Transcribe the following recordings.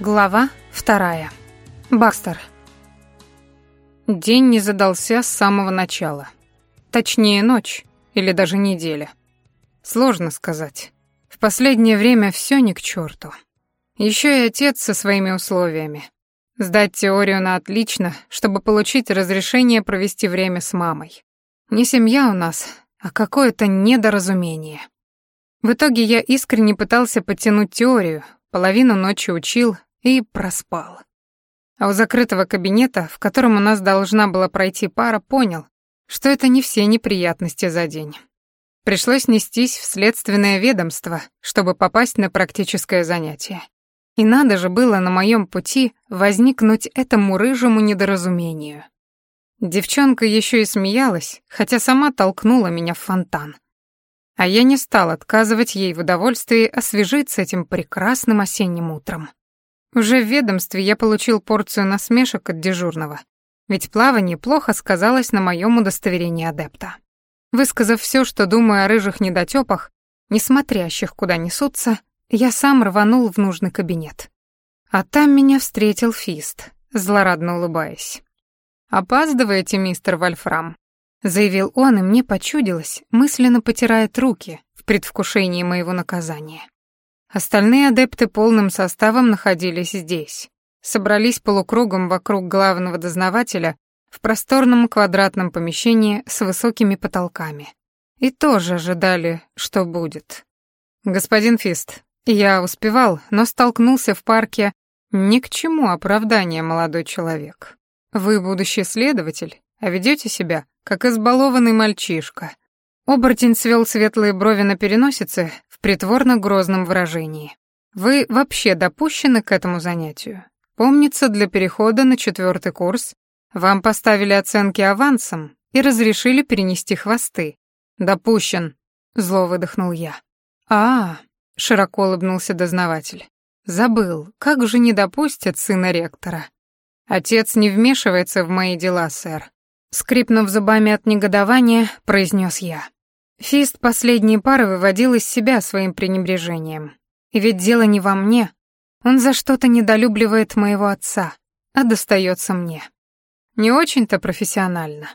Глава вторая. Бакстер. День не задался с самого начала. Точнее, ночь или даже неделя. Сложно сказать. В последнее время все ни к черту. Еще и отец со своими условиями. Сдать теорию на отлично, чтобы получить разрешение провести время с мамой. Не семья у нас, а какое-то недоразумение. В итоге я искренне пытался подтянуть теорию, половину ночи учил, и проспал. А у закрытого кабинета, в котором у нас должна была пройти пара, понял, что это не все неприятности за день. Пришлось нестись в следственное ведомство, чтобы попасть на практическое занятие. И надо же было на моем пути возникнуть этому рыжему недоразумению. Девчонка еще и смеялась, хотя сама толкнула меня в фонтан. А я не стал отказывать ей в удовольствии освежиться этим прекрасным осенним утром. Уже в ведомстве я получил порцию насмешек от дежурного, ведь плавание плохо сказалось на моем удостоверении адепта. Высказав все, что думаю о рыжих недотёпах, не смотрящих куда несутся, я сам рванул в нужный кабинет. А там меня встретил Фист, злорадно улыбаясь. «Опаздываете, мистер Вольфрам», — заявил он, и мне почудилось, мысленно потирает руки в предвкушении моего наказания. Остальные адепты полным составом находились здесь. Собрались полукругом вокруг главного дознавателя в просторном квадратном помещении с высокими потолками. И тоже ожидали, что будет. «Господин Фист, я успевал, но столкнулся в парке ни к чему оправдание, молодой человек. Вы будущий следователь, а ведете себя, как избалованный мальчишка». Оборотень свел светлые брови на переносице притворно грозном выражении. Вы вообще допущены к этому занятию? Помнится, для перехода на четвертый курс вам поставили оценки авансом и разрешили перенести хвосты. Допущен, зло выдохнул я. А, широко улыбнулся дознаватель. Забыл, как же не допустят сына ректора. Отец не вмешивается в мои дела, сэр. Скрипнув зубами от негодования, произнес я. Фист последние пары выводил из себя своим пренебрежением. И ведь дело не во мне. Он за что-то недолюбливает моего отца, а достается мне. Не очень-то профессионально.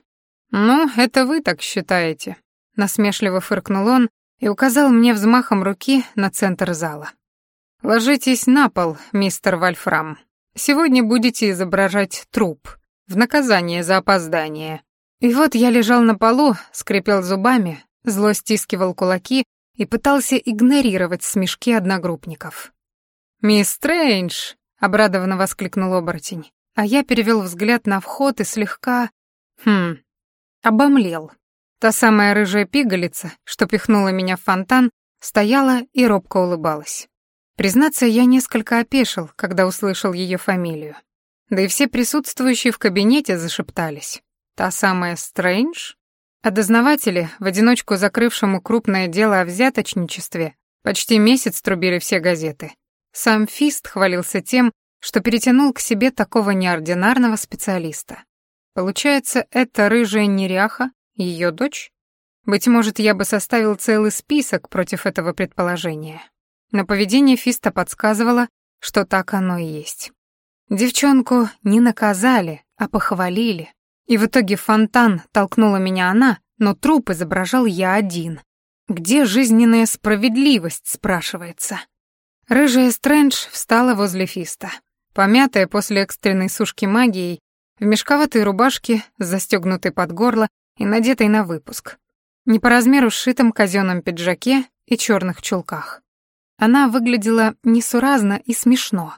«Ну, это вы так считаете», — насмешливо фыркнул он и указал мне взмахом руки на центр зала. «Ложитесь на пол, мистер Вольфрам. Сегодня будете изображать труп в наказание за опоздание». И вот я лежал на полу, скрипел зубами, Зло стискивал кулаки и пытался игнорировать смешки одногруппников. «Мисс Стрэндж!» — обрадованно воскликнул оборотень, а я перевел взгляд на вход и слегка... Хм... Обомлел. Та самая рыжая пигалица, что пихнула меня в фонтан, стояла и робко улыбалась. Признаться, я несколько опешил, когда услышал ее фамилию. Да и все присутствующие в кабинете зашептались. Та самая Стрэндж? А дознаватели, в одиночку закрывшему крупное дело о взяточничестве, почти месяц трубили все газеты. Сам Фист хвалился тем, что перетянул к себе такого неординарного специалиста. Получается, это рыжая неряха, ее дочь? Быть может, я бы составил целый список против этого предположения. Но поведение Фиста подсказывало, что так оно и есть. Девчонку не наказали, а похвалили, и в итоге фонтан толкнула меня она, но труп изображал я один. Где жизненная справедливость, спрашивается. Рыжая Стрэндж встала возле Фиста. Помятая после экстренной сушки магией, в мешковатой рубашке, застегнутой под горло и надетой на выпуск. Не по размеру сшитом казенном пиджаке и черных чулках. Она выглядела несуразно и смешно.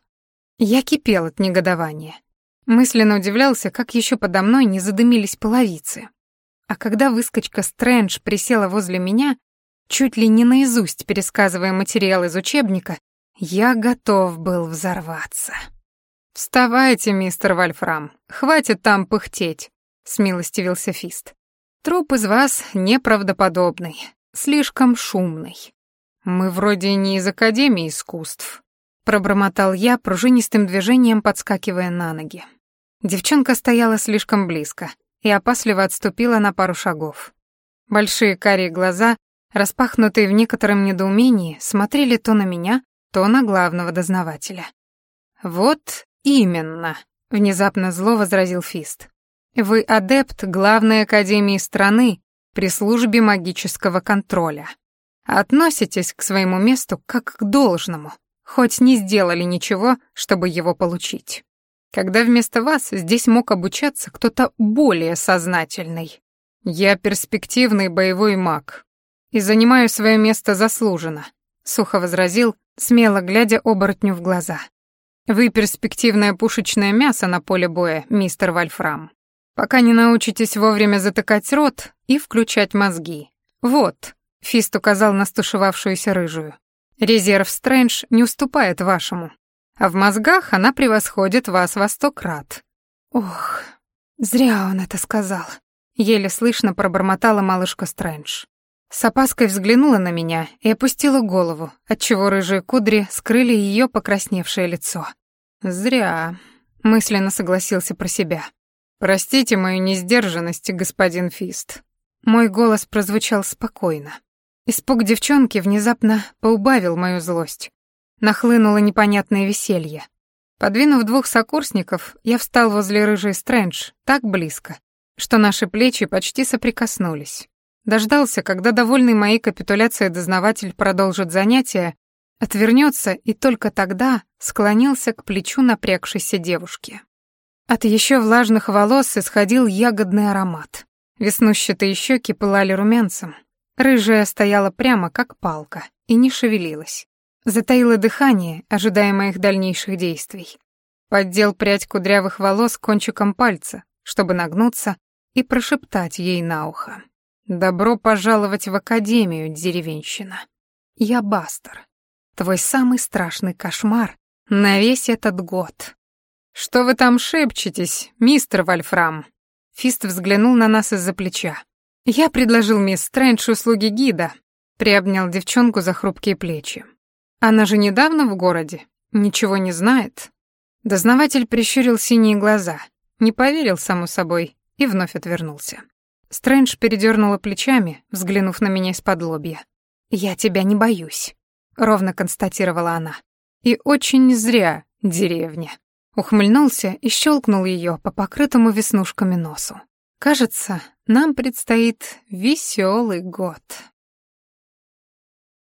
Я кипел от негодования. Мысленно удивлялся, как еще подо мной не задымились половицы. А когда выскочка Стрэндж присела возле меня, чуть ли не наизусть пересказывая материал из учебника, я готов был взорваться. «Вставайте, мистер Вольфрам, хватит там пыхтеть», — смилостивился Фист. «Труп из вас неправдоподобный, слишком шумный. Мы вроде не из Академии искусств, Пробормотал я, пружинистым движением подскакивая на ноги. Девчонка стояла слишком близко и опасливо отступила на пару шагов. Большие карие глаза, распахнутые в некотором недоумении, смотрели то на меня, то на главного дознавателя. Вот именно, внезапно зло возразил Фист. Вы адепт главной академии страны при службе магического контроля. Относитесь к своему месту как к должному, хоть не сделали ничего, чтобы его получить. Когда вместо вас здесь мог обучаться кто-то более сознательный. Я перспективный боевой маг и занимаю свое место заслуженно, сухо возразил, смело глядя оборотню в глаза. Вы перспективное пушечное мясо на поле боя, мистер Вольфрам. Пока не научитесь вовремя затыкать рот и включать мозги. Вот, Фист указал на стушевавшуюся рыжую. Резерв Стрэндж не уступает вашему, а в мозгах она превосходит вас во сто крат. Ох, зря он это сказал. Еле слышно пробормотала малышка Стрэндж. С опаской взглянула на меня и опустила голову, отчего рыжие кудри скрыли ее покрасневшее лицо. «Зря», — мысленно согласился про себя. «Простите мою несдержанность, господин Фист». Мой голос прозвучал спокойно. Испуг девчонки внезапно поубавил мою злость. Нахлынуло непонятное веселье. Подвинув двух сокурсников, я встал возле рыжей Стрэндж так близко, что наши плечи почти соприкоснулись. Дождался, когда довольный моей капитуляцией дознаватель продолжит занятие, отвернется и только тогда склонился к плечу напрягшейся девушки. От еще влажных волос исходил ягодный аромат. Веснущатые щеки пылали румянцем. Рыжая стояла прямо, как палка, и не шевелилась. Затаила дыхание, ожидая моих дальнейших действий. Поддел прядь кудрявых волос кончиком пальца, чтобы нагнуться и прошептать ей на ухо. «Добро пожаловать в Академию, деревенщина. Я Бастер. Твой самый страшный кошмар на весь этот год». «Что вы там шепчетесь, мистер Вольфрам?» Фист взглянул на нас из-за плеча. «Я предложил мисс Стрэндж услуги гида», — приобнял девчонку за хрупкие плечи. «Она же недавно в городе, ничего не знает». Дознаватель прищурил синие глаза, не поверил, само собой, и вновь отвернулся. Стрэндж передернула плечами, взглянув на меня из-под лобья. «Я тебя не боюсь», — ровно констатировала она. «И очень зря, деревня». Ухмыльнулся и щелкнул ее по покрытому веснушками носу. «Кажется, нам предстоит веселый год».